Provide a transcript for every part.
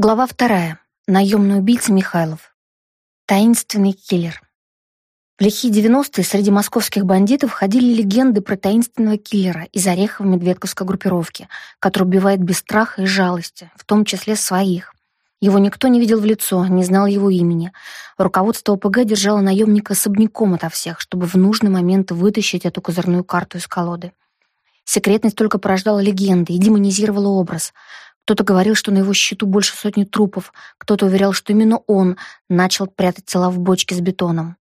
Глава вторая. Наемный убийца Михайлов. Таинственный киллер. В лихие 90-е среди московских бандитов ходили легенды про таинственного киллера из Орехово-Медведковской группировки, который убивает без страха и жалости, в том числе своих. Его никто не видел в лицо, не знал его имени. Руководство ОПГ держало наемника особняком ото всех, чтобы в нужный момент вытащить эту козырную карту из колоды. Секретность только порождала легенды и демонизировала образ — кто-то говорил, что на его счету больше сотни трупов, кто-то уверял, что именно он начал прятать тела в бочке с бетоном.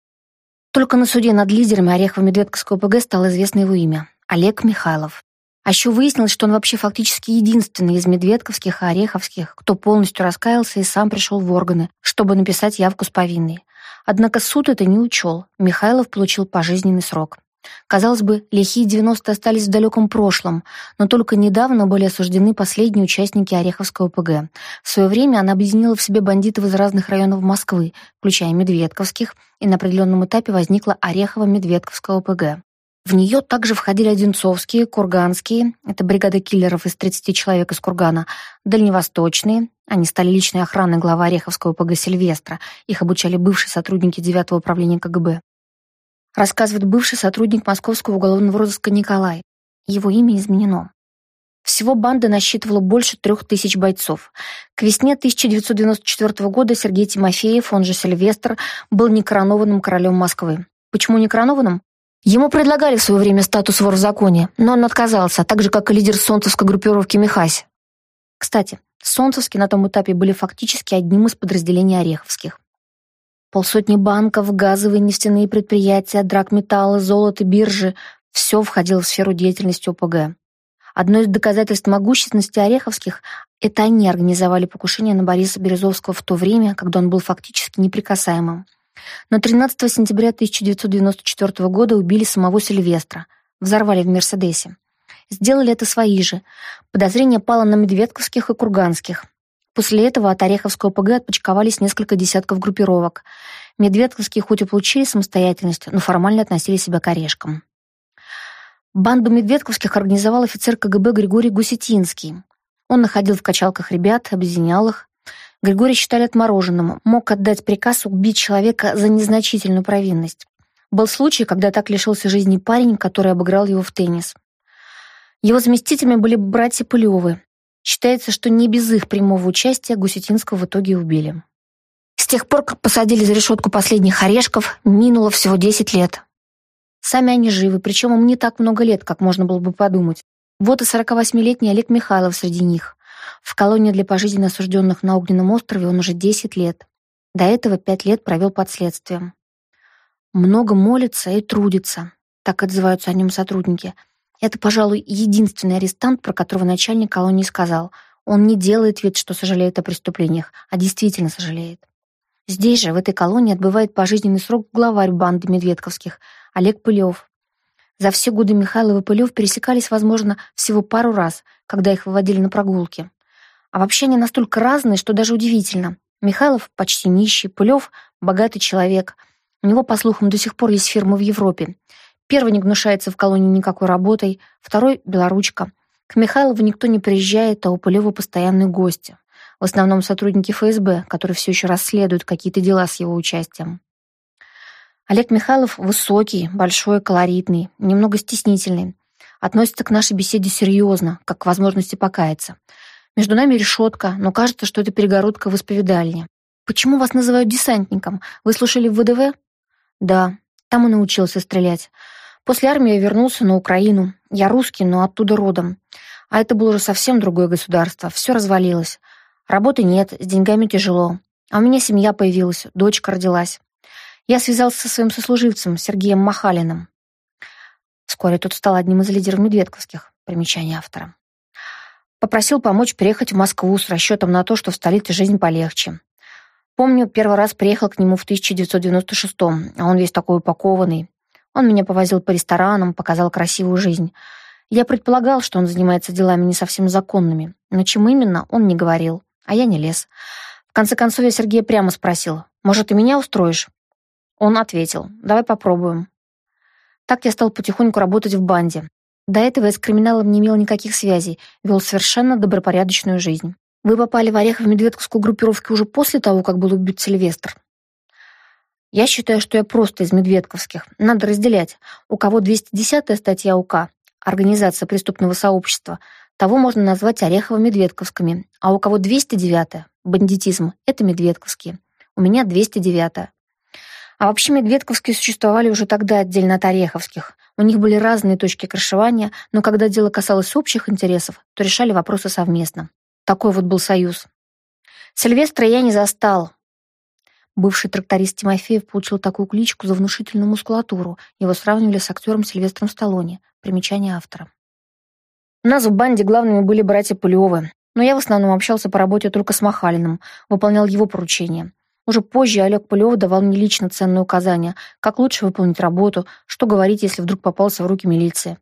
Только на суде над лидерами Орехово-Медведковского ПГ стало известно его имя — Олег Михайлов. А еще выяснилось, что он вообще фактически единственный из медведковских и ореховских, кто полностью раскаялся и сам пришел в органы, чтобы написать явку с повинной. Однако суд это не учел. Михайлов получил пожизненный срок. Казалось бы, лихие 90-е остались в далеком прошлом, но только недавно были осуждены последние участники Ореховского ПГ. В свое время она объединила в себе бандитов из разных районов Москвы, включая Медведковских, и на определенном этапе возникла Орехово-Медведковского ПГ. В нее также входили Одинцовские, Курганские, это бригада киллеров из 30 человек из Кургана, Дальневосточные, они стали личной охраной главы Ореховского ПГ Сильвестра, их обучали бывшие сотрудники 9 управления КГБ рассказывает бывший сотрудник московского уголовного розыска Николай. Его имя изменено. Всего банда насчитывала больше трех тысяч бойцов. К весне 1994 года Сергей Тимофеев, он же Сильвестр, был некоронованным королем Москвы. Почему некоронованным? Ему предлагали в свое время статус вор в законе, но он отказался, так же, как и лидер солнцевской группировки Михась. Кстати, солнцевские на том этапе были фактически одним из подразделений ореховских. Полсотни банков, газовые нефтяные предприятия, драгметаллы, золото, биржи — все входило в сферу деятельности ОПГ. Одно из доказательств могущественности Ореховских — это они организовали покушение на Бориса Березовского в то время, когда он был фактически неприкасаемым. Но 13 сентября 1994 года убили самого Сильвестра, взорвали в «Мерседесе». Сделали это свои же. Подозрение пало на Медведковских и Курганских. После этого от Ореховского ПГ отпочковались несколько десятков группировок. Медведковские хоть и получили самостоятельность, но формально относили себя к орешкам. Банду Медведковских организовал офицер КГБ Григорий Гусетинский. Он находил в качалках ребят, объединял их. Григорий считали отмороженным, мог отдать приказ убить человека за незначительную провинность. Был случай, когда так лишился жизни парень, который обыграл его в теннис. Его заместителями были братья Пылевы, Считается, что не без их прямого участия Гусетинского в итоге убили. С тех пор, как посадили за решетку последних орешков, минуло всего 10 лет. Сами они живы, причем им не так много лет, как можно было бы подумать. Вот и 48-летний Олег Михайлов среди них. В колонии для пожизненно осужденных на Огненном острове он уже 10 лет. До этого 5 лет провел под следствием. Много молится и трудится, так отзываются о нем сотрудники – это, пожалуй, единственный арестант, про которого начальник колонии сказал. Он не делает вид, что сожалеет о преступлениях, а действительно сожалеет. Здесь же, в этой колонии, отбывает пожизненный срок главарь банды Медведковских, Олег Пылев. За все годы Михайлов и Пылев пересекались, возможно, всего пару раз, когда их выводили на прогулки. А вообще они настолько разные, что даже удивительно. Михайлов почти нищий, Пылев — богатый человек. У него, по слухам, до сих пор есть фирма в Европе. Первый не гнушается в колонии никакой работой, второй — белоручка. К Михайлову никто не приезжает, а у Пылева постоянные гости. В основном сотрудники ФСБ, которые все еще расследуют какие-то дела с его участием. Олег Михайлов высокий, большой, колоритный, немного стеснительный. Относится к нашей беседе серьезно, как к возможности покаяться. Между нами решетка, но кажется, что это перегородка в исповедальне. «Почему вас называют десантником? Вы слушали в ВДВ?» «Да, там и научился стрелять. После армии я вернулся на Украину. Я русский, но оттуда родом. А это было уже совсем другое государство. Все развалилось. Работы нет, с деньгами тяжело. А у меня семья появилась, дочка родилась. Я связался со своим сослуживцем, Сергеем Махалиным. Вскоре тот стал одним из лидеров медведковских. Примечание автора. Попросил помочь приехать в Москву с расчетом на то, что в столице жизнь полегче. Помню, первый раз приехал к нему в 1996-м, а он весь такой упакованный. Он меня повозил по ресторанам, показал красивую жизнь. Я предполагал, что он занимается делами не совсем законными, но чем именно, он не говорил, а я не лез. В конце концов, я Сергея прямо спросил, «Может, ты меня устроишь?» Он ответил, «Давай попробуем». Так я стал потихоньку работать в банде. До этого я с криминалом не имел никаких связей, вел совершенно добропорядочную жизнь. Вы попали в Орехово-Медведковскую группировку уже после того, как был убит Сильвестр? Я считаю, что я просто из Медведковских. Надо разделять. У кого 210-я статья УК, организация преступного сообщества, того можно назвать Орехово-Медведковскими, а у кого 209-я, бандитизм, это Медведковские. У меня 209-я. А вообще Медведковские существовали уже тогда отдельно от Ореховских. У них были разные точки крышевания, но когда дело касалось общих интересов, то решали вопросы совместно. Такой вот был союз. Сильвестра я не застал. Бывший тракторист Тимофеев получил такую кличку за внушительную мускулатуру. Его сравнивали с актером Сильвестром Сталлоне. Примечание автора. У нас в банде главными были братья Пулевы, но я в основном общался по работе только с Махалиным, выполнял его поручения. Уже позже Олег Пулев давал мне лично ценные указания, как лучше выполнить работу, что говорить, если вдруг попался в руки милиции.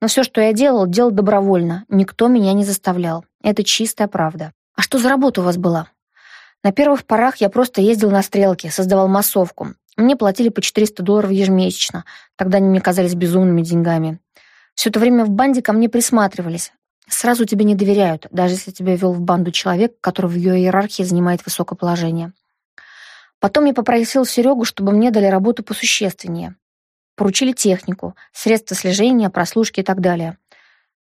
Но все, что я делал, делал добровольно, никто меня не заставлял. Это чистая правда. А что за работа у вас была? На первых порах я просто ездил на стрелки, создавал массовку. Мне платили по 400 долларов ежемесячно, тогда они мне казались безумными деньгами. Все это время в банде ко мне присматривались. Сразу тебе не доверяют, даже если тебя вел в банду человек, который в ее иерархии занимает высокое положение. Потом я попросил Серегу, чтобы мне дали работу посущественнее. Поручили технику, средства слежения, прослушки и так далее.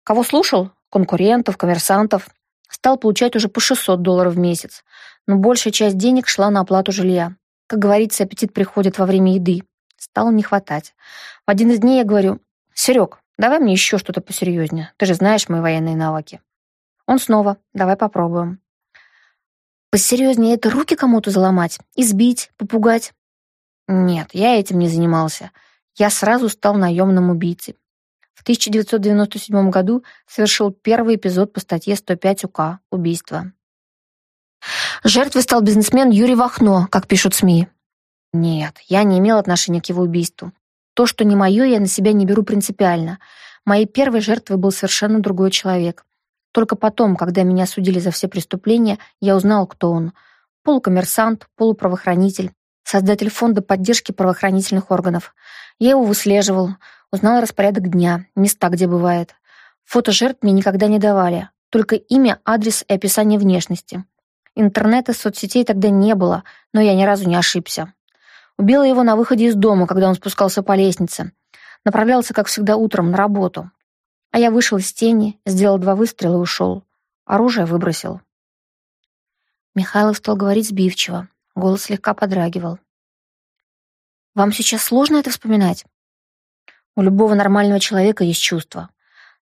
Кого слушал? Конкурентов, коммерсантов. Стал получать уже по 600 долларов в месяц. Но большая часть денег шла на оплату жилья. Как говорится, аппетит приходит во время еды. Стало не хватать. В один из дней я говорю, «Серег, давай мне еще что-то посерьезнее. Ты же знаешь мои военные навыки». Он снова, «Давай попробуем». Посерьезнее это руки кому-то заломать, избить, попугать? Нет, я этим не занимался. Я сразу стал наемным убийцей. В 1997 году совершил первый эпизод по статье 105 УК «Убийство». Жертвой стал бизнесмен Юрий Вахно, как пишут СМИ. Нет, я не имел отношения к его убийству. То, что не мое, я на себя не беру принципиально. Моей первой жертвой был совершенно другой человек. Только потом, когда меня судили за все преступления, я узнал, кто он. Полукоммерсант, полуправоохранитель, создатель фонда поддержки правоохранительных органов. Я его выслеживал, узнал распорядок дня, места, где бывает. Фото жертв мне никогда не давали, только имя, адрес и описание внешности. Интернета, соцсетей тогда не было, но я ни разу не ошибся. Убила его на выходе из дома, когда он спускался по лестнице. Направлялся, как всегда, утром на работу. А я вышел из тени, сделал два выстрела и ушел. Оружие выбросил. Михайлов стал говорить сбивчиво. Голос слегка подрагивал. «Вам сейчас сложно это вспоминать?» «У любого нормального человека есть чувства.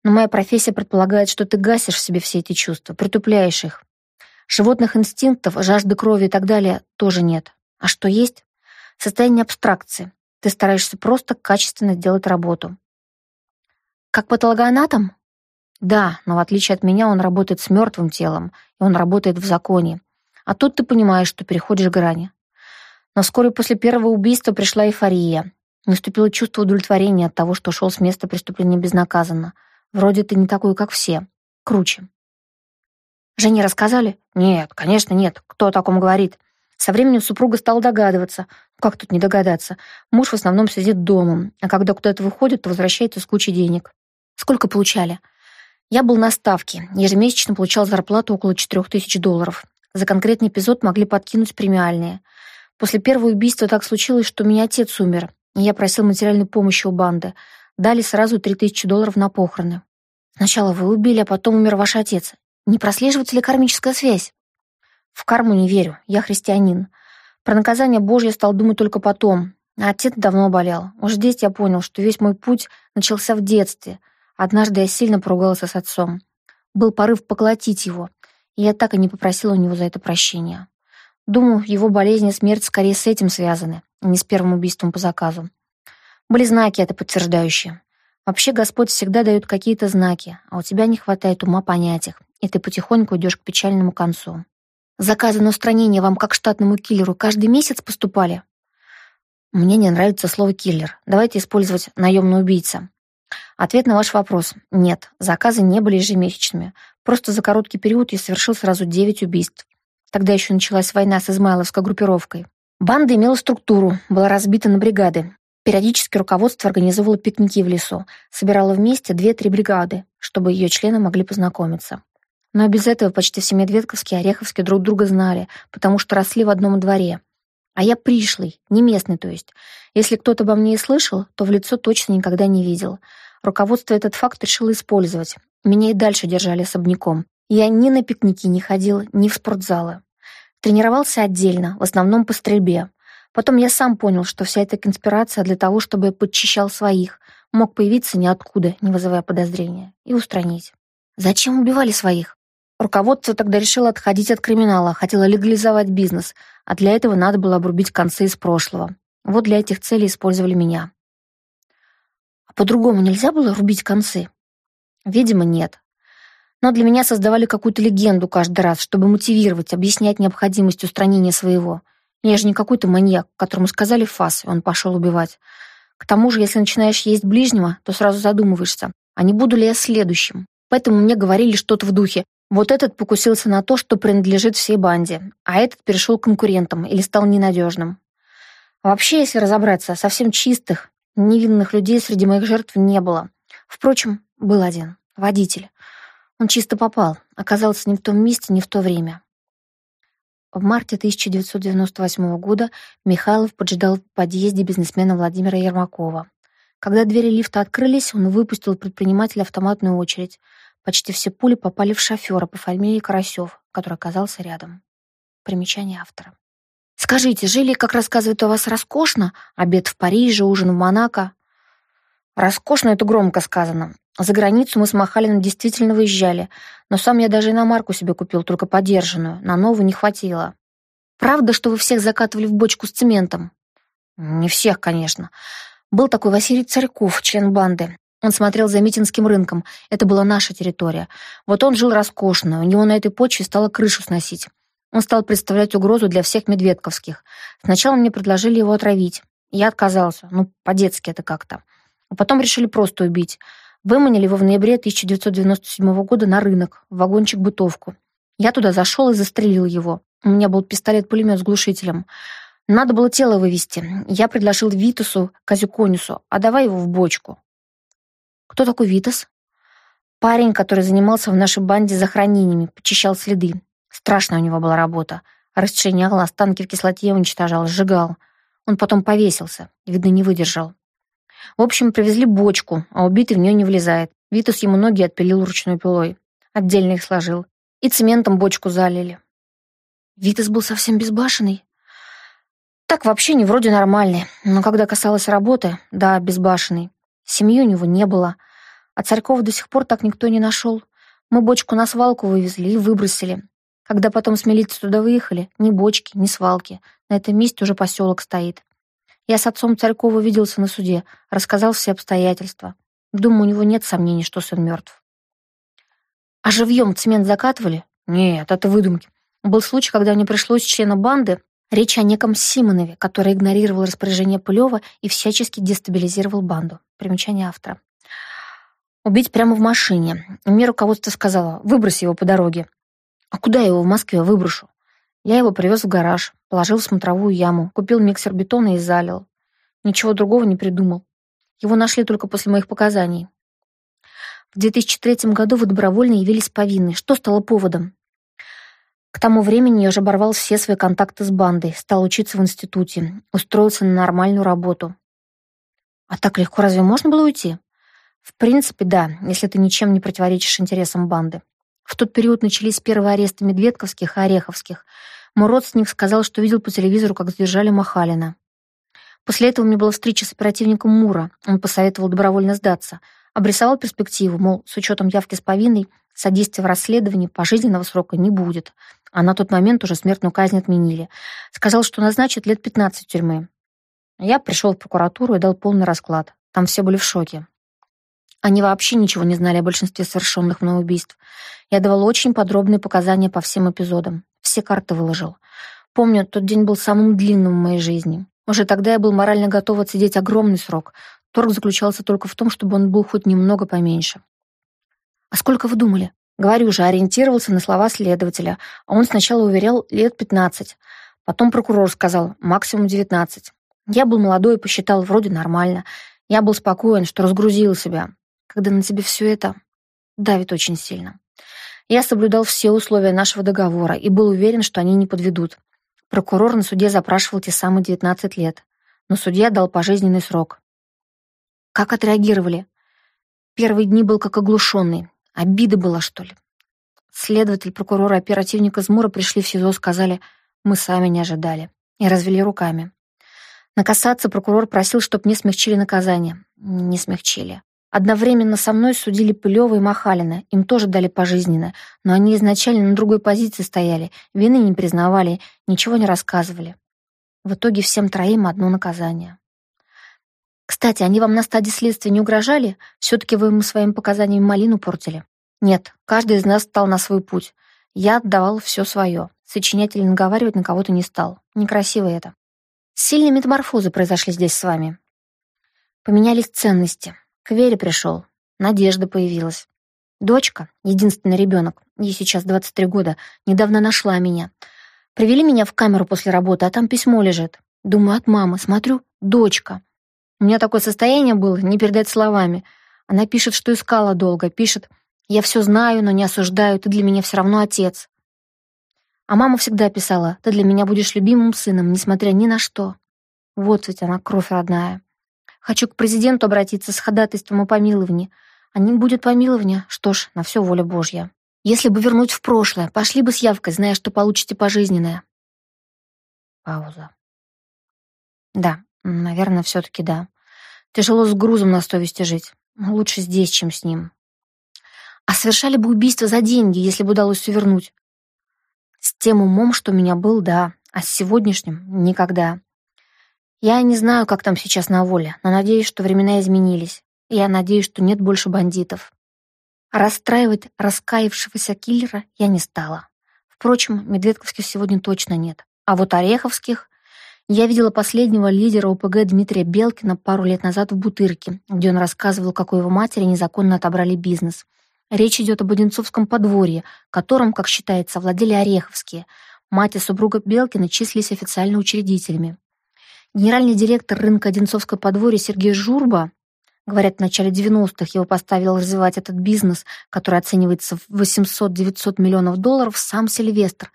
Но моя профессия предполагает, что ты гасишь в себе все эти чувства, притупляешь их. Животных инстинктов, жажды крови и так далее тоже нет. А что есть? Состояние абстракции. Ты стараешься просто качественно делать работу. Как патологоанатом? Да, но в отличие от меня он работает с мертвым телом, и он работает в законе. А тут ты понимаешь, что переходишь грани. Но вскоре после первого убийства пришла эйфория. Наступило чувство удовлетворения от того, что шел с места преступления безнаказанно. Вроде ты не такой, как все. Круче. Жене рассказали? Нет, конечно, нет. Кто о таком говорит? Со временем супруга стала догадываться. Как тут не догадаться? Муж в основном сидит дома, а когда куда-то выходит, то возвращается с кучей денег. Сколько получали? Я был на ставке. Ежемесячно получал зарплату около 4000 долларов. За конкретный эпизод могли подкинуть премиальные. После первого убийства так случилось, что у меня отец умер, и я просил материальной помощи у банды. Дали сразу 3000 долларов на похороны. Сначала вы убили, а потом умер ваш отец. Не прослеживается ли кармическая связь? В карму не верю, я христианин. Про наказание Божье стал думать только потом. Отец давно болел. Уж здесь я понял, что весь мой путь начался в детстве — Однажды я сильно поругалась с отцом. Был порыв поглотить его, я так и не попросила у него за это прощения. Думаю, его болезнь и смерть скорее с этим связаны, а не с первым убийством по заказу. Были знаки это подтверждающие. Вообще Господь всегда дает какие-то знаки, а у тебя не хватает ума понять их, и ты потихоньку идешь к печальному концу. Заказы на устранение вам как штатному киллеру каждый месяц поступали? Мне не нравится слово «киллер». Давайте использовать «наемный убийца». Ответ на ваш вопрос – нет, заказы не были ежемесячными. Просто за короткий период я совершил сразу 9 убийств. Тогда еще началась война с измайловской группировкой. Банда имела структуру, была разбита на бригады. Периодически руководство организовывало пикники в лесу, собирало вместе 2-3 бригады, чтобы ее члены могли познакомиться. Но без этого почти все Медведковские и Ореховские друг друга знали, потому что росли в одном дворе. А я пришлый, не местный, то есть. Если кто-то обо мне и слышал, то в лицо точно никогда не видел. Руководство этот факт решило использовать. Меня и дальше держали особняком. Я ни на пикники не ходил, ни в спортзалы. Тренировался отдельно, в основном по стрельбе. Потом я сам понял, что вся эта конспирация для того, чтобы подчищал своих, мог появиться ниоткуда, не вызывая подозрения, и устранить. Зачем убивали своих? Руководство тогда решило отходить от криминала, хотело легализовать бизнес, а для этого надо было обрубить концы из прошлого. Вот для этих целей использовали меня. А по-другому нельзя было рубить концы? Видимо, нет. Но для меня создавали какую-то легенду каждый раз, чтобы мотивировать, объяснять необходимость устранения своего. Я же не какой-то маньяк, которому сказали фас, и он пошел убивать. К тому же, если начинаешь есть ближнего, то сразу задумываешься, а не буду ли я следующим? Поэтому мне говорили что-то в духе вот этот покусился на то, что принадлежит всей банде, а этот перешел к конкурентам или стал ненадежным. вообще, если разобраться, совсем чистых, невинных людей среди моих жертв не было. Впрочем, был один — водитель. Он чисто попал, оказался не в том месте, не в то время. В марте 1998 года Михайлов поджидал в подъезде бизнесмена Владимира Ермакова. Когда двери лифта открылись, он выпустил предпринимателя автоматную очередь — Почти все пули попали в шофера по фамилии Карасев, который оказался рядом. Примечание автора. «Скажите, жили, как рассказывают у вас, роскошно? Обед в Париже, ужин в Монако?» «Роскошно — это громко сказано. За границу мы с Махалиным действительно выезжали, но сам я даже иномарку себе купил, только подержанную, на новую не хватило. Правда, что вы всех закатывали в бочку с цементом?» «Не всех, конечно. Был такой Василий Царьков, член банды. Он смотрел за Митинским рынком. Это была наша территория. Вот он жил роскошно, у него на этой почве стало крышу сносить. Он стал представлять угрозу для всех медведковских. Сначала мне предложили его отравить. Я отказался. Ну, по-детски это как-то. А потом решили просто убить. Выманили его в ноябре 1997 года на рынок, в вагончик-бытовку. Я туда зашел и застрелил его. У меня был пистолет-пулемет с глушителем. Надо было тело вывести. Я предложил Витусу, Казюконису, а давай его в бочку. Кто такой Витас? Парень, который занимался в нашей банде захоронениями, почищал следы. Страшная у него была работа. Расчленял, останки в кислоте уничтожал, сжигал. Он потом повесился, видно, не выдержал. В общем, привезли бочку, а убитый в нее не влезает. Витус ему ноги отпилил ручной пилой. Отдельно их сложил. И цементом бочку залили. Витас был совсем безбашенный. Так вообще не вроде нормальный, но когда касалось работы, да, безбашенный. Семьи у него не было, а Царькова до сих пор так никто не нашел. Мы бочку на свалку вывезли и выбросили. Когда потом с милицией туда выехали, ни бочки, ни свалки. На этом месте уже поселок стоит. Я с отцом Царькова виделся на суде, рассказал все обстоятельства. Думаю, у него нет сомнений, что сын мертв. А живьем цемент закатывали? Нет, это выдумки. Был случай, когда мне пришлось члена банды Речь о неком Симонове, который игнорировал распоряжение Пылева и всячески дестабилизировал банду. Примечание автора. Убить прямо в машине. Мне руководство сказало, выбрось его по дороге. А куда я его в Москве выброшу? Я его привез в гараж, положил в смотровую яму, купил миксер бетона и залил. Ничего другого не придумал. Его нашли только после моих показаний. В 2003 году вы добровольно явились повинны. Что стало поводом? К тому времени я уже оборвал все свои контакты с бандой, стал учиться в институте, устроился на нормальную работу. А так легко разве можно было уйти? В принципе, да, если ты ничем не противоречишь интересам банды. В тот период начались первые аресты Медведковских и Ореховских. Мой родственник сказал, что видел по телевизору, как задержали Махалина. После этого у меня была встреча с оперативником Мура. Он посоветовал добровольно сдаться. Обрисовал перспективу, мол, с учетом явки с повинной, содействия в расследовании пожизненного срока не будет а на тот момент уже смертную казнь отменили. Сказал, что назначат лет 15 тюрьмы. Я пришел в прокуратуру и дал полный расклад. Там все были в шоке. Они вообще ничего не знали о большинстве совершенных мной убийств. Я давал очень подробные показания по всем эпизодам. Все карты выложил. Помню, тот день был самым длинным в моей жизни. Уже тогда я был морально готов отсидеть огромный срок. Торг заключался только в том, чтобы он был хоть немного поменьше. «А сколько вы думали?» Говорю же, ориентировался на слова следователя, а он сначала уверял лет 15. Потом прокурор сказал, максимум 19. Я был молодой и посчитал, вроде нормально. Я был спокоен, что разгрузил себя. Когда на тебе все это давит очень сильно. Я соблюдал все условия нашего договора и был уверен, что они не подведут. Прокурор на суде запрашивал те самые 19 лет, но судья дал пожизненный срок. Как отреагировали? Первые дни был как оглушенный. Обида была, что ли? Следователь, прокурор и оперативник из Мура пришли в СИЗО, сказали, мы сами не ожидали. И развели руками. На касаться прокурор просил, чтоб не смягчили наказание. Не смягчили. Одновременно со мной судили Пылёва и Махалина. Им тоже дали пожизненно, но они изначально на другой позиции стояли, вины не признавали, ничего не рассказывали. В итоге всем троим одно наказание. Кстати, они вам на стадии следствия не угрожали? Все-таки вы ему своими показаниями малину портили. Нет, каждый из нас стал на свой путь. Я отдавал все свое. Сочинять или наговаривать на кого-то не стал. Некрасиво это. Сильные метаморфозы произошли здесь с вами. Поменялись ценности. К Вере пришел. Надежда появилась. Дочка, единственный ребенок, ей сейчас 23 года, недавно нашла меня. Привели меня в камеру после работы, а там письмо лежит. Думаю, от мамы. Смотрю, дочка. У меня такое состояние было, не передать словами. Она пишет, что искала долго, пишет, я все знаю, но не осуждаю, ты для меня все равно отец. А мама всегда писала, ты для меня будешь любимым сыном, несмотря ни на что. Вот ведь она, кровь родная. Хочу к президенту обратиться с ходатайством о помиловании. А не будет помилования, что ж, на все воля Божья. Если бы вернуть в прошлое, пошли бы с явкой, зная, что получите пожизненное. Пауза. Да, наверное, все-таки да. Тяжело с грузом на совести жить. Лучше здесь, чем с ним. А совершали бы убийство за деньги, если бы удалось увернуть. С тем умом, что у меня был, да, а с сегодняшним — никогда. Я не знаю, как там сейчас на воле, но надеюсь, что времена изменились. Я надеюсь, что нет больше бандитов. Расстраивать раскаявшегося киллера я не стала. Впрочем, медведковских сегодня точно нет. А вот ореховских... Я видела последнего лидера ОПГ Дмитрия Белкина пару лет назад в Бутырке, где он рассказывал, как у его матери незаконно отобрали бизнес. Речь идет об Одинцовском подворье, которым, как считается, владели ореховские. Мать и супруга Белкина числились официально учредителями. Генеральный директор рынка Одинцовского подворья Сергей Журба, говорят, в начале 90-х его поставил развивать этот бизнес, который оценивается в 800-900 миллионов долларов, сам Сильвестр.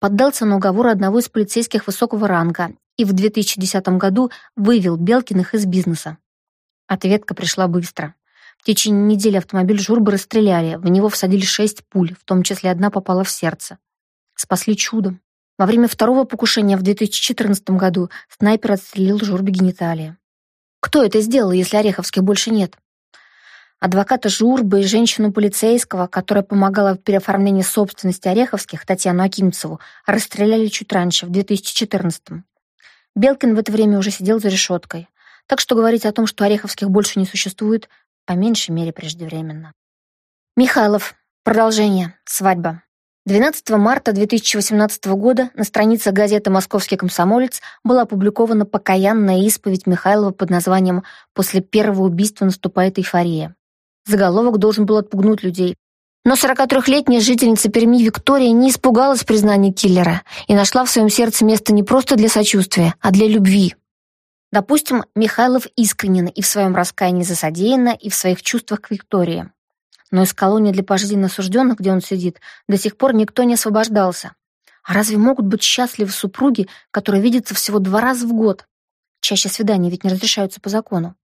Поддался на уговоры одного из полицейских высокого ранга и в 2010 году вывел Белкиных из бизнеса. Ответка пришла быстро. В течение недели автомобиль Журбы расстреляли, в него всадили шесть пуль, в том числе одна попала в сердце. Спасли чудом. Во время второго покушения в 2014 году снайпер отстрелил Журбе гениталии. Кто это сделал, если Ореховских больше нет? Адвоката Журбы и женщину полицейского, которая помогала в переоформлении собственности Ореховских, Татьяну Акимцеву, расстреляли чуть раньше, в 2014 -м. Белкин в это время уже сидел за решеткой. Так что говорить о том, что Ореховских больше не существует, по меньшей мере преждевременно. Михайлов. Продолжение. Свадьба. 12 марта 2018 года на странице газеты «Московский комсомолец» была опубликована покаянная исповедь Михайлова под названием «После первого убийства наступает эйфория». Заголовок должен был отпугнуть людей. Но 43-летняя жительница Перми Виктория не испугалась признания киллера и нашла в своем сердце место не просто для сочувствия, а для любви. Допустим, Михайлов искренен и в своем раскаянии за содеянное, и в своих чувствах к Виктории но из колонии для пожизненно осужденных, где он сидит, до сих пор никто не освобождался. А разве могут быть счастливы супруги, которые видятся всего два раза в год? Чаще свидания ведь не разрешаются по закону.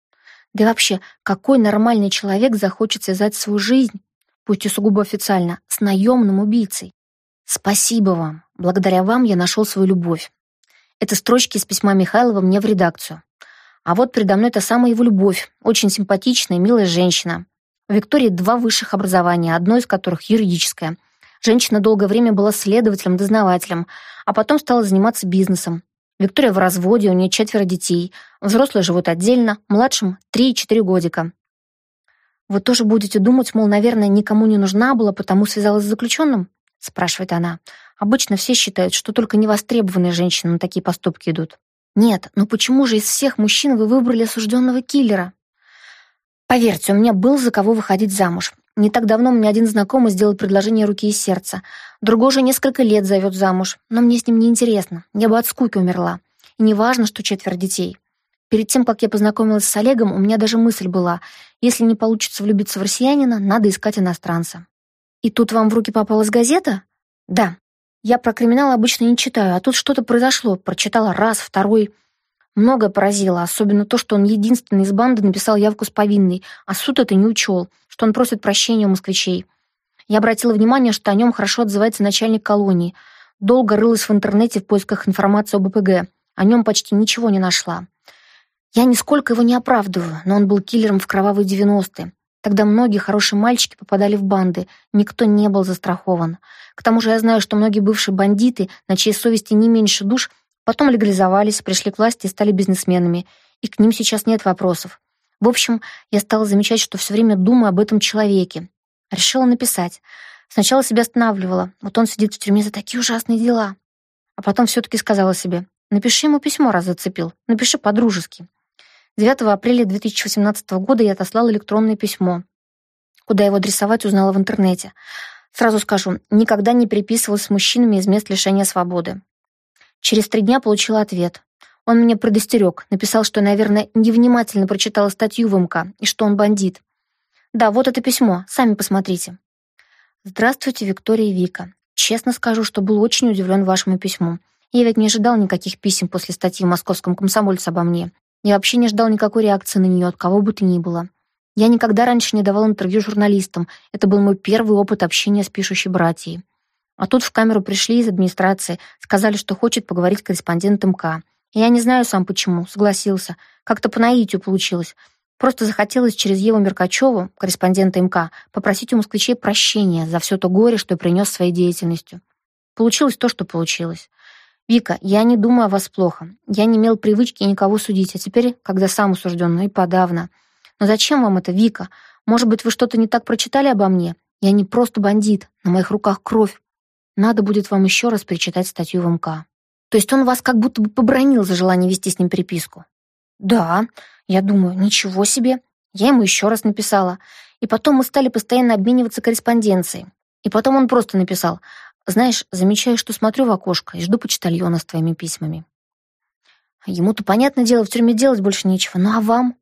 Да и вообще, какой нормальный человек захочет связать свою жизнь, пусть и сугубо официально, с наемным убийцей? Спасибо вам. Благодаря вам я нашел свою любовь. Это строчки из письма Михайлова мне в редакцию. А вот передо мной та самая его любовь, очень симпатичная, милая женщина. Виктории два высших образования, одно из которых юридическое. Женщина долгое время была следователем-дознавателем, а потом стала заниматься бизнесом. Виктория в разводе, у нее четверо детей. Взрослые живут отдельно, младшим 3-4 годика. «Вы тоже будете думать, мол, наверное, никому не нужна была, потому связалась с заключенным?» спрашивает она. Обычно все считают, что только невостребованные женщины на такие поступки идут. Нет, но почему же из всех мужчин вы выбрали осужденного киллера? Поверьте, у меня был за кого выходить замуж. Не так давно мне один знакомый сделал предложение руки и сердца. Другой же несколько лет зовет замуж, но мне с ним не интересно. Я бы от скуки умерла. И не важно, что четверо детей. Перед тем, как я познакомилась с Олегом, у меня даже мысль была, если не получится влюбиться в россиянина, надо искать иностранца. И тут вам в руки попалась газета? Да. Я про криминал обычно не читаю, а тут что-то произошло. Прочитала раз, второй. Многое поразило, особенно то, что он единственный из банды написал явку с повинной, а суд это не учел, что он просит прощения у москвичей. Я обратила внимание, что о нем хорошо отзывается начальник колонии. Долго рылась в интернете в поисках информации об ОПГ. О нем почти ничего не нашла. Я нисколько его не оправдываю, но он был киллером в кровавые девяностые. Тогда многие хорошие мальчики попадали в банды, никто не был застрахован. К тому же я знаю, что многие бывшие бандиты, на чьей совести не меньше душ, потом легализовались, пришли к власти и стали бизнесменами, и к ним сейчас нет вопросов. В общем, я стала замечать, что все время думаю об этом человеке. Решила написать. Сначала себя останавливала, вот он сидит в тюрьме за такие ужасные дела. А потом все-таки сказала себе, напиши ему письмо, раз зацепил, напиши по-дружески. 9 апреля 2018 года я отослала электронное письмо. Куда его адресовать, узнала в интернете. Сразу скажу, никогда не переписывалась с мужчинами из мест лишения свободы. Через три дня получила ответ. Он меня предостерег, написал, что, наверное, невнимательно прочитала статью в МК и что он бандит. Да, вот это письмо, сами посмотрите. Здравствуйте, Виктория и Вика. Честно скажу, что был очень удивлен вашему письму. Я ведь не ожидал никаких писем после статьи в московском комсомольце обо мне. Я вообще не ждал никакой реакции на нее от кого бы то ни было. Я никогда раньше не давал интервью журналистам. Это был мой первый опыт общения с пишущей братьей. А тут в камеру пришли из администрации, сказали, что хочет поговорить корреспондент МК. Я не знаю сам почему, согласился. Как-то по наитию получилось. Просто захотелось через Еву Меркачеву, корреспондента МК, попросить у москвичей прощения за все то горе, что принес своей деятельностью. Получилось то, что получилось. «Вика, я не думаю о вас плохо. Я не имел привычки никого судить, а теперь, когда сам осужден, ну и подавно. Но зачем вам это, Вика? Может быть, вы что-то не так прочитали обо мне? Я не просто бандит, на моих руках кровь. Надо будет вам еще раз перечитать статью в МК». То есть он вас как будто бы побронил за желание вести с ним переписку? Да, я думаю, ничего себе. Я ему еще раз написала. И потом мы стали постоянно обмениваться корреспонденцией. И потом он просто написал, знаешь, замечаю, что смотрю в окошко и жду почтальона с твоими письмами. Ему-то, понятное дело, в тюрьме делать больше нечего. Ну а вам?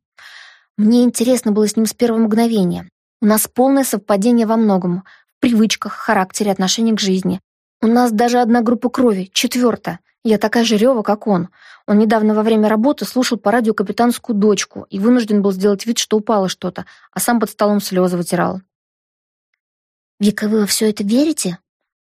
Мне интересно было с ним с первого мгновения. У нас полное совпадение во многом. Привычках, характере, отношении к жизни. У нас даже одна группа крови, четвертая. Я такая же рева, как он. Он недавно во время работы слушал по радио капитанскую дочку и вынужден был сделать вид, что упало что-то, а сам под столом слезы вытирал. «Вика, вы во все это верите?»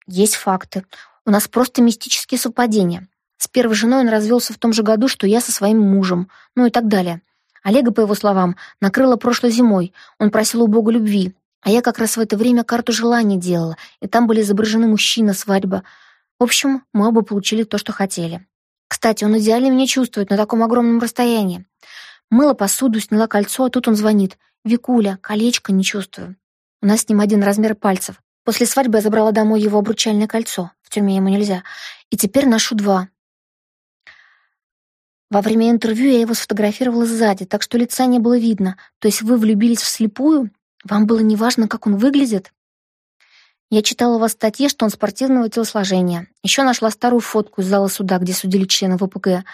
Есть факты. У нас просто мистические совпадения. С первой женой он развелся в том же году, что я со своим мужем, ну и так далее. Олега, по его словам, накрыло прошлой зимой. Он просил у Бога любви. А я как раз в это время карту желаний делала, и там были изображены мужчина, свадьба. В общем, мы оба получили то, что хотели. Кстати, он идеально меня чувствует на таком огромном расстоянии. Мыла посуду, сняла кольцо, а тут он звонит. «Викуля, колечко не чувствую». У нас с ним один размер пальцев. После свадьбы я забрала домой его обручальное кольцо. В тюрьме ему нельзя. И теперь ношу два. Во время интервью я его сфотографировала сзади, так что лица не было видно. То есть вы влюбились вслепую? Вам было неважно, как он выглядит? Я читала в статье, что он спортивного телосложения. Еще нашла старую фотку из зала суда, где судили членов ВПГ.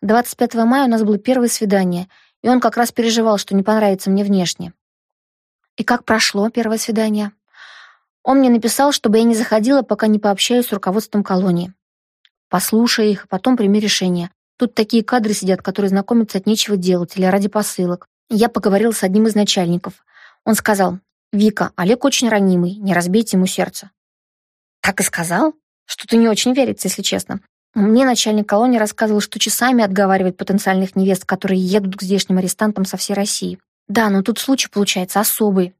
25 мая у нас было первое свидание, и он как раз переживал, что не понравится мне внешне. И как прошло первое свидание? Он мне написал, чтобы я не заходила, пока не пообщаюсь с руководством колонии. Послушай их, а потом прими решение. Тут такие кадры сидят, которые знакомятся от нечего делать или ради посылок. Я поговорила с одним из начальников. Он сказал, «Вика, Олег очень ранимый, не разбейте ему сердце». Так и сказал? Что-то не очень верится, если честно. Мне начальник колонии рассказывал, что часами отговаривает потенциальных невест, которые едут к здешним арестантам со всей России. Да, но тут случай получается особый.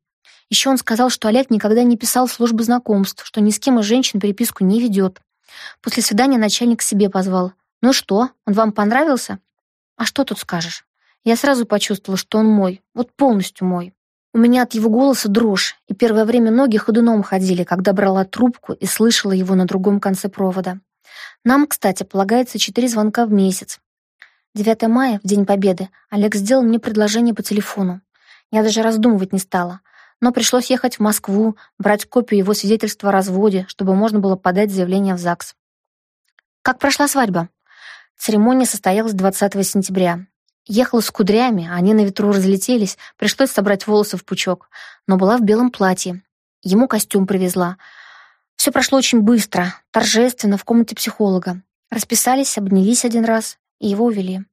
Еще он сказал, что Олег никогда не писал в службу знакомств, что ни с кем из женщин переписку не ведет. После свидания начальник к себе позвал. «Ну что, он вам понравился?» «А что тут скажешь?» Я сразу почувствовала, что он мой, вот полностью мой. У меня от его голоса дрожь, и первое время ноги ходуном ходили, когда брала трубку и слышала его на другом конце провода. Нам, кстати, полагается четыре звонка в месяц. 9 мая, в День Победы, Олег сделал мне предложение по телефону. Я даже раздумывать не стала но пришлось ехать в Москву, брать копию его свидетельства о разводе, чтобы можно было подать заявление в ЗАГС. Как прошла свадьба? Церемония состоялась 20 сентября. Ехала с кудрями, они на ветру разлетелись, пришлось собрать волосы в пучок, но была в белом платье. ему костюм привезла. Все прошло очень быстро, торжественно, в комнате психолога. Расписались, обнялись один раз, и его увели.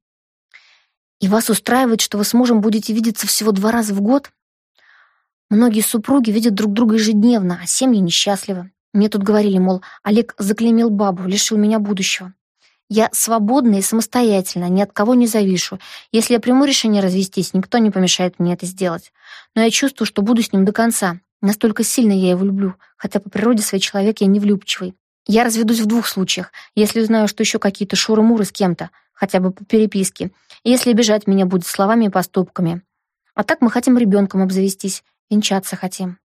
И вас устраивает, что вы с мужем будете видеться всего два раза в год? Многие супруги видят друг друга ежедневно, а семьи несчастливы. Мне тут говорили, мол, Олег заклеймил бабу, лишил меня будущего. Я свободна и самостоятельна, ни от кого не завишу. Если я приму решение развестись, никто не помешает мне это сделать. Но я чувствую, что буду с ним до конца. Настолько сильно я его люблю, хотя по природе своей человек я не влюбчивый. Я разведусь в двух случаях. Если узнаю, что еще какие-то шуры-муры с кем-то, хотя бы по переписке, если обижать меня будет словами и поступками. А так мы хотим ребенком обзавестись, венчаться хотим.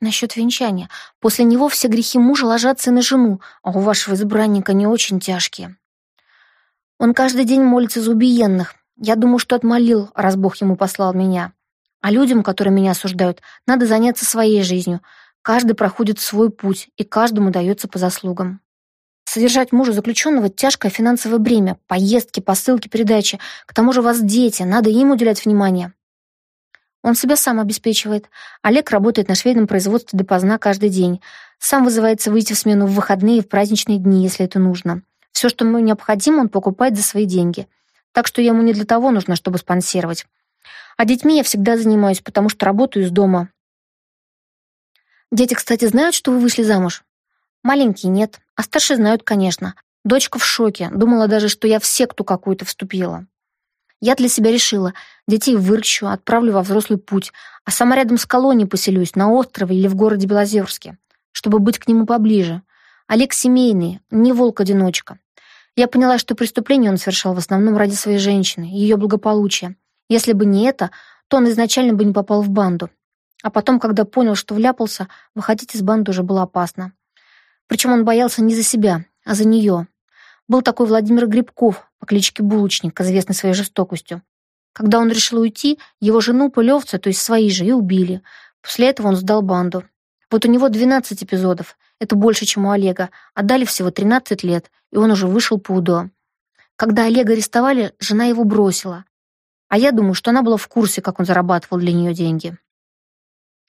Насчет венчания. После него все грехи мужа ложатся на жену, а у вашего избранника не очень тяжкие. Он каждый день молится за убиенных. Я думаю, что отмолил, раз Бог ему послал меня. А людям, которые меня осуждают, надо заняться своей жизнью. Каждый проходит свой путь, и каждому дается по заслугам. Содержать мужа заключенного – тяжкое финансовое бремя. Поездки, посылки, передачи. К тому же у вас дети, надо им уделять внимание. Он себя сам обеспечивает. Олег работает на швейном производстве допоздна каждый день. Сам вызывается выйти в смену в выходные и в праздничные дни, если это нужно. Все, что ему необходимо, он покупает за свои деньги. Так что ему не для того нужно, чтобы спонсировать. А детьми я всегда занимаюсь, потому что работаю из дома. Дети, кстати, знают, что вы вышли замуж? Маленькие нет, а старшие знают, конечно. Дочка в шоке, думала даже, что я в секту какую-то вступила. Я для себя решила, детей выращу, отправлю во взрослый путь, а сама рядом с колонией поселюсь, на острове или в городе Белозерске, чтобы быть к нему поближе. Олег семейный, не волк-одиночка. Я поняла, что преступление он совершал в основном ради своей женщины, ее благополучия. Если бы не это, то он изначально бы не попал в банду. А потом, когда понял, что вляпался, выходить из банды уже было опасно. Причем он боялся не за себя, а за нее. Был такой Владимир Грибков по кличке Булочник, известный своей жестокостью. Когда он решил уйти, его жену, пылевца, то есть свои же, и убили. После этого он сдал банду. Вот у него 12 эпизодов. Это больше, чем у Олега. А дали всего 13 лет, и он уже вышел по УДО. Когда Олега арестовали, жена его бросила. А я думаю, что она была в курсе, как он зарабатывал для нее деньги.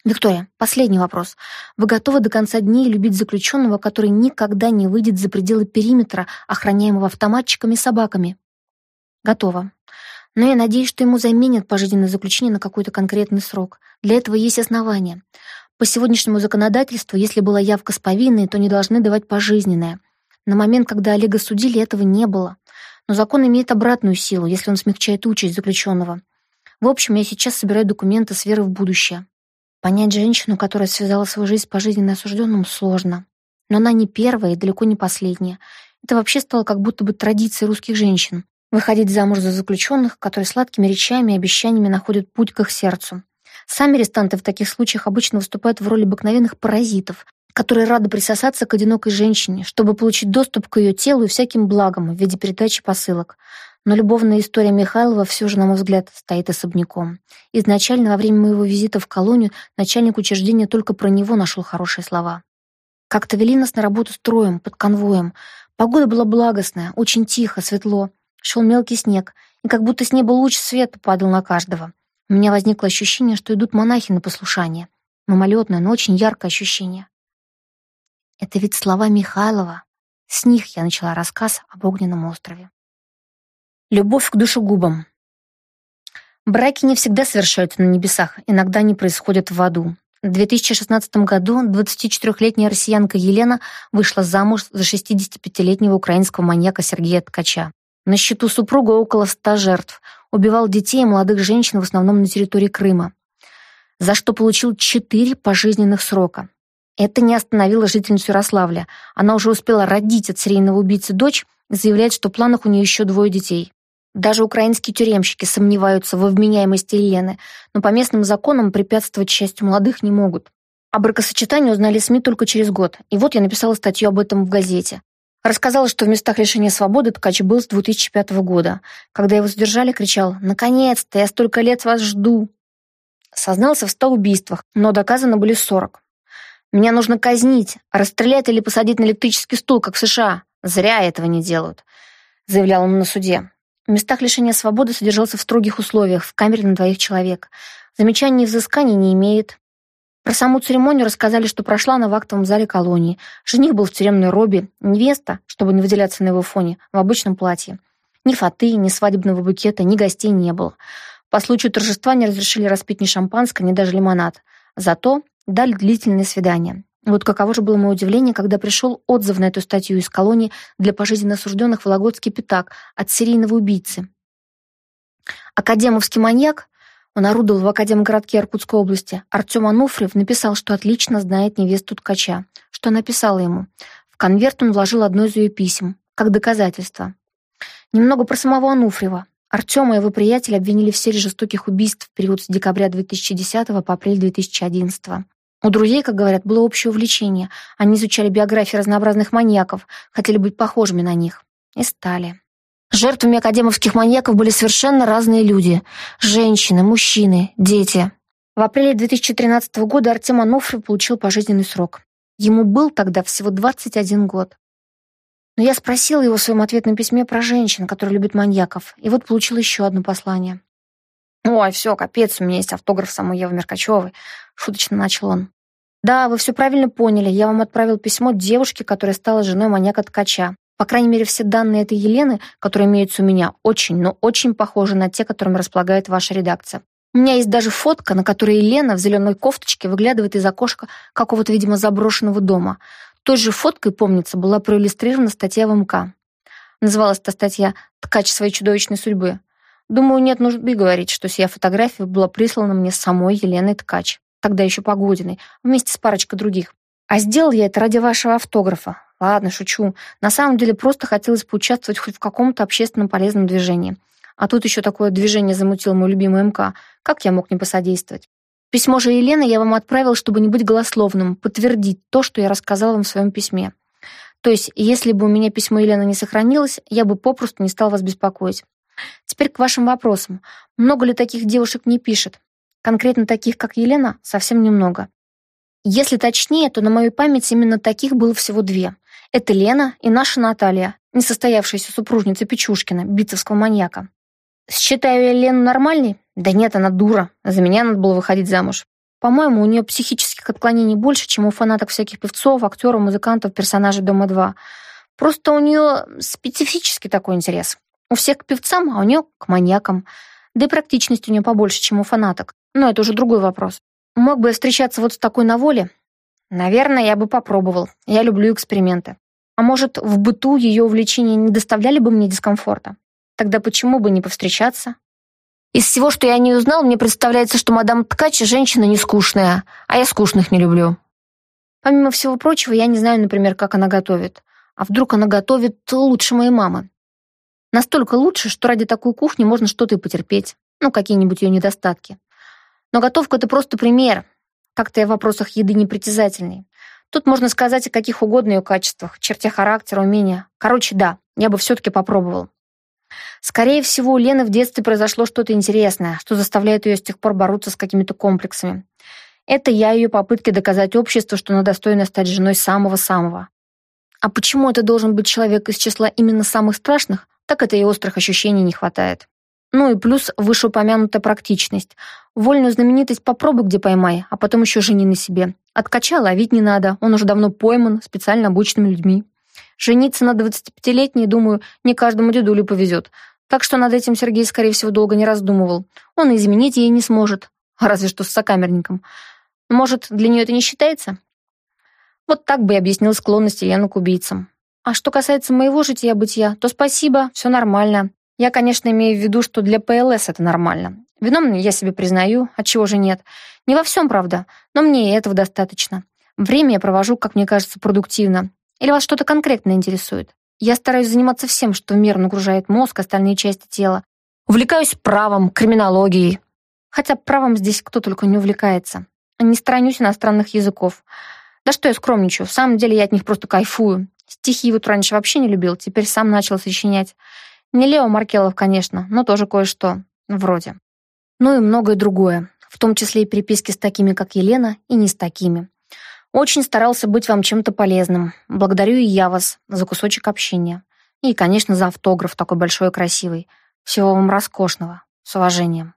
Виктория, последний вопрос. Вы готовы до конца дней любить заключенного, который никогда не выйдет за пределы периметра, охраняемого автоматчиками и собаками? Готова. Но я надеюсь, что ему заменят пожизненное заключение на какой-то конкретный срок. Для этого есть основания. По сегодняшнему законодательству, если была явка с повинной, то не должны давать пожизненное. На момент, когда Олега судили, этого не было. Но закон имеет обратную силу, если он смягчает участь заключенного. В общем, я сейчас собираю документы с верой в будущее. Понять женщину, которая связала свою жизнь с пожизненно осужденным, сложно. Но она не первая и далеко не последняя. Это вообще стало как будто бы традицией русских женщин. Выходить замуж за заключенных, которые сладкими речами и обещаниями находят путь к их сердцу. Сами арестанты в таких случаях обычно выступают в роли обыкновенных паразитов, которые рады присосаться к одинокой женщине, чтобы получить доступ к ее телу и всяким благам в виде передачи посылок. Но любовная история Михайлова все же, на мой взгляд, стоит особняком. Изначально во время моего визита в колонию начальник учреждения только про него нашел хорошие слова. Как-то вели нас на работу строем, под конвоем. Погода была благостная, очень тихо, светло. Шел мелкий снег, и как будто с неба луч света падал на каждого. У меня возникло ощущение, что идут монахи на послушание. Мимолетное, но очень яркое ощущение. Это ведь слова Михайлова. С них я начала рассказ об огненном острове. Любовь к душегубам. Браки не всегда совершаются на небесах, иногда они происходят в аду. В 2016 году 24-летняя россиянка Елена вышла замуж за 65-летнего украинского маньяка Сергея Ткача. На счету супруга около 100 жертв. Убивал детей и молодых женщин в основном на территории Крыма. За что получил 4 пожизненных срока. Это не остановило жительницу Ярославля. Она уже успела родить от серийного убийцы дочь и заявляет, что в планах у нее еще двое детей. Даже украинские тюремщики сомневаются во вменяемости Елены, но по местным законам препятствовать счастью молодых не могут. О бракосочетании узнали СМИ только через год, и вот я написала статью об этом в газете. Рассказала, что в местах лишения свободы ткач был с 2005 года. Когда его задержали, кричал «Наконец-то! Я столько лет вас жду!» Сознался в 100 убийствах, но доказано были 40. «Меня нужно казнить, расстрелять или посадить на электрический стул, как в США. Зря этого не делают», — заявлял он на суде. В местах лишения свободы содержался в строгих условиях, в камере на двоих человек. Замечаний и взысканий не имеет. Про саму церемонию рассказали, что прошла она в актовом зале колонии. Жених был в тюремной робе, невеста, чтобы не выделяться на его фоне, в обычном платье. Ни фаты, ни свадебного букета, ни гостей не было. По случаю торжества не разрешили распить ни шампанское, ни даже лимонад. Зато дали длительное свидание. Вот каково же было мое удивление, когда пришел отзыв на эту статью из колонии для пожизненно осужденных Вологодский пятак от серийного убийцы. Академовский маньяк он орудовал в Академгородке Иркутской области. Артем Ануфриев написал, что отлично знает невесту ткача, что написала ему. В конверт он вложил одно из ее писем, как доказательство. Немного про самого Ануфриева. Артема и его приятеля обвинили в серии жестоких убийств в период с декабря 2010 по апрель 2011. У друзей, как говорят, было общее увлечение. Они изучали биографии разнообразных маньяков, хотели быть похожими на них. И стали. Жертвами академовских маньяков были совершенно разные люди. Женщины, мужчины, дети. В апреле 2013 года Артем Ануфриев получил пожизненный срок. Ему был тогда всего 21 год. Но я спросила его в своем ответном письме про женщин, которые любят маньяков, и вот получил еще одно послание. «Ой, все, капец, у меня есть автограф самой Евы Меркачевой», — шуточно начал он. «Да, вы все правильно поняли. Я вам отправил письмо девушке, которая стала женой маньяка-ткача. По крайней мере, все данные этой Елены, которые имеются у меня, очень, но очень похожи на те, которыми располагает ваша редакция. У меня есть даже фотка, на которой Елена в зеленой кофточке выглядывает из окошка какого-то, видимо, заброшенного дома. Той же фоткой, помнится, была проиллюстрирована статья в МК. Называлась эта статья «Ткач своей чудовищной судьбы». Думаю, нет нужды говорить, что сия фотография была прислана мне самой Еленой Ткач, тогда еще Погодиной, вместе с парочкой других. А сделал я это ради вашего автографа. Ладно, шучу. На самом деле просто хотелось поучаствовать хоть в каком-то общественном полезном движении. А тут еще такое движение замутил мой любимый МК. Как я мог не посодействовать? Письмо же Елены я вам отправил, чтобы не быть голословным, подтвердить то, что я рассказала вам в своем письме. То есть, если бы у меня письмо Елены не сохранилось, я бы попросту не стал вас беспокоить. Теперь к вашим вопросам. Много ли таких девушек не пишет? Конкретно таких, как Елена, совсем немного. Если точнее, то на мою память именно таких было всего две. Это Лена и наша Наталья, несостоявшаяся супружница Печушкина, битцевского маньяка. Считаю я Лену нормальной? Да нет, она дура. За меня надо было выходить замуж. По-моему, у нее психических отклонений больше, чем у фанаток всяких певцов, актеров, музыкантов, персонажей «Дома-2». Просто у нее специфический такой интерес. У всех к певцам, а у нее к маньякам. Да и практичность у нее побольше, чем у фанаток. Но это уже другой вопрос. Мог бы я встречаться вот с такой на воле? Наверное, я бы попробовал. Я люблю эксперименты. А может, в быту ее увлечения не доставляли бы мне дискомфорта? Тогда почему бы не повстречаться? Из всего, что я не узнал, мне представляется, что мадам Ткач женщина не скучная, а я скучных не люблю. Помимо всего прочего, я не знаю, например, как она готовит. А вдруг она готовит лучше моей мамы? Настолько лучше, что ради такой кухни можно что-то и потерпеть. Ну, какие-нибудь ее недостатки. Но готовка — это просто пример. Как-то я в вопросах еды непритязательный. Тут можно сказать о каких угодно ее качествах, черте характера, умения. Короче, да, я бы все-таки попробовал. Скорее всего, у Лены в детстве произошло что-то интересное, что заставляет ее с тех пор бороться с какими-то комплексами. Это я ее попытки доказать обществу, что она достойна стать женой самого-самого. А почему это должен быть человек из числа именно самых страшных, так это и острых ощущений не хватает. Ну и плюс вышеупомянутая практичность. Вольную знаменитость попробуй где поймай, а потом еще жени на себе. Откача ловить не надо, он уже давно пойман специально обученными людьми. Жениться на 25-летней, думаю, не каждому дедулю повезет. Так что над этим Сергей, скорее всего, долго не раздумывал. Он и изменить ей не сможет, разве что с сокамерником. Может, для нее это не считается? Вот так бы я объяснил склонность Елены к убийцам. А что касается моего жития-бытия, то спасибо, все нормально. Я, конечно, имею в виду, что для ПЛС это нормально. Вином я себе признаю, от чего же нет. Не во всем, правда, но мне и этого достаточно. Время я провожу, как мне кажется, продуктивно. Или вас что-то конкретно интересует? Я стараюсь заниматься всем, что мир нагружает мозг, остальные части тела. Увлекаюсь правом, криминологией. Хотя правом здесь кто только не увлекается. Не сторонюсь иностранных языков. Да что я скромничаю, в самом деле я от них просто кайфую. Стихи вот раньше вообще не любил, теперь сам начал сочинять. Не Лео Маркелов, конечно, но тоже кое-что. Вроде. Ну и многое другое. В том числе и переписки с такими, как Елена, и не с такими. Очень старался быть вам чем-то полезным. Благодарю и я вас за кусочек общения. И, конечно, за автограф такой большой и красивый. Всего вам роскошного. С уважением.